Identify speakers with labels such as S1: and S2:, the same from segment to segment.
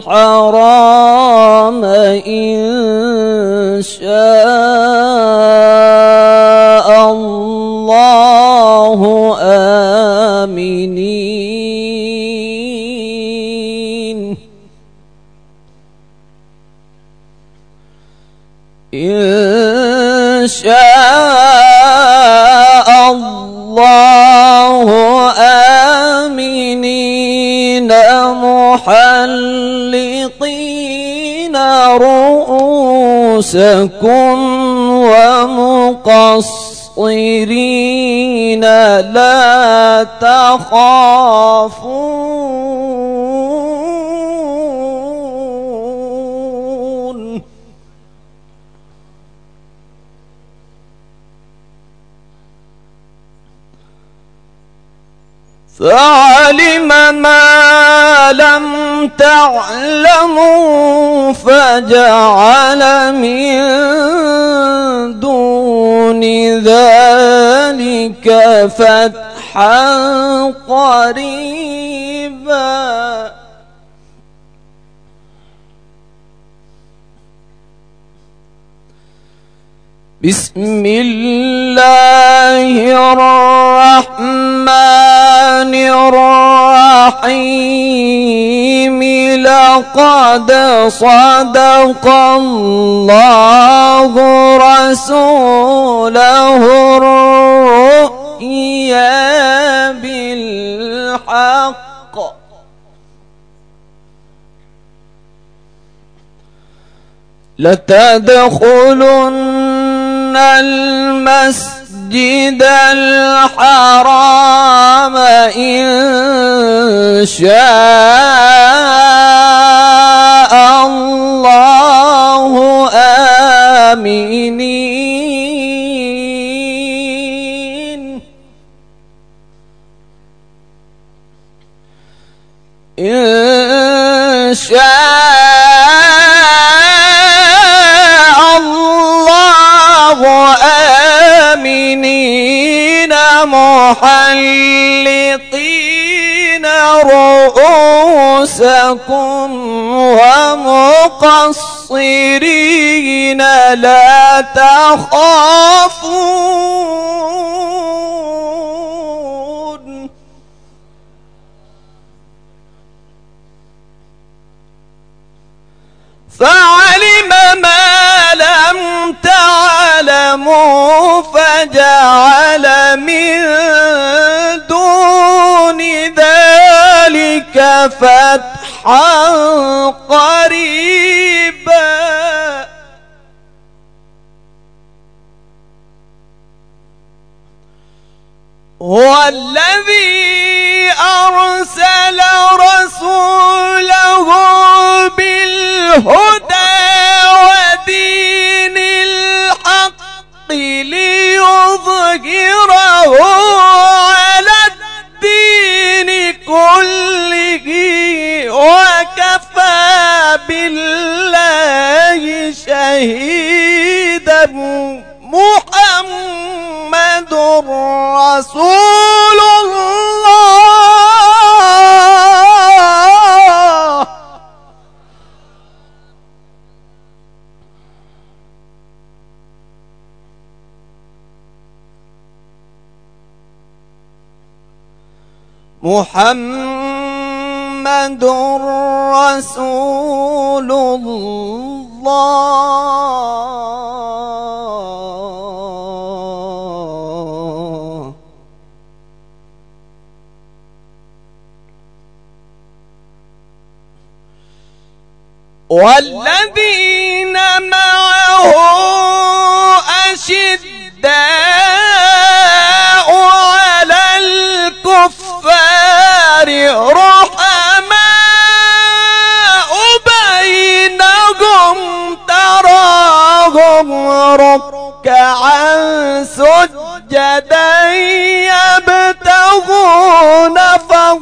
S1: الحرام إن شاء رؤوسكم ومقصرين لا تخافون فعلم ما لم تعلموا فجعل من دون ذلك فتحا قريبا. بسم الله الرحمن الرحيم. لقد صدق الله رسوله الرؤيا بالحق. لتدخلن المسجد الحرام إن شاء الله. آمنين إن شاء محلقين رؤوسكم ومقصرين لا تخافون. فعلم ما فتحا قريبا. هو الذي أرسل رسوله بالهدى ودين الحق ليظهره بالله شهيدا محمد رسول الله. محمد رسول الله. والذين معه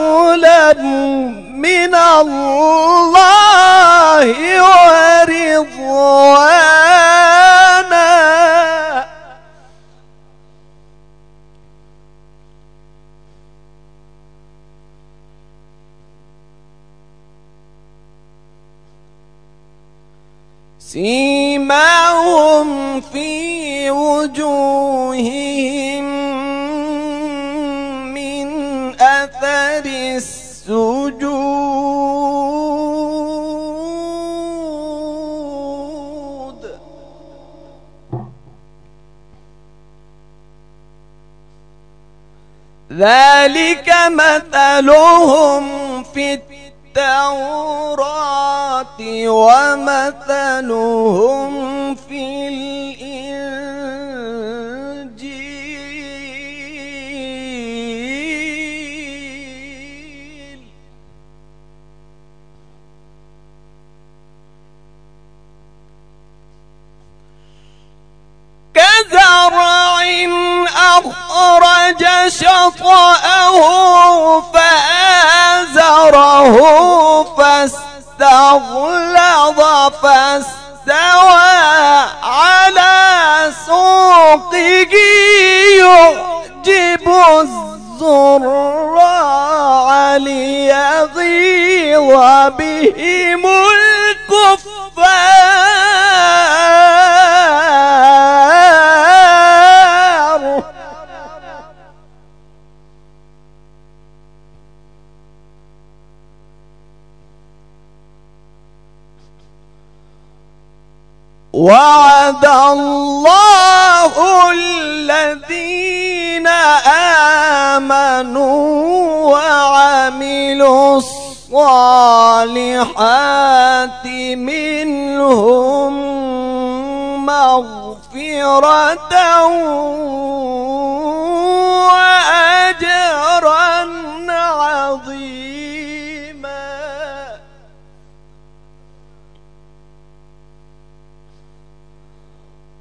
S1: فضلا من الله ورضوانا. سيماهم في وجوههم ذلك مثلهم في التوراة ومثلهم أخرج شطأه فآزره فاستغلظ فاستوى على سوقه يعجب الزراع ليغيظ بهم الكفار وعد الله الذين آمنوا وعملوا الصالحات منهم مغفرة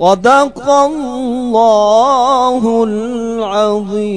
S1: صدق الله العظيم.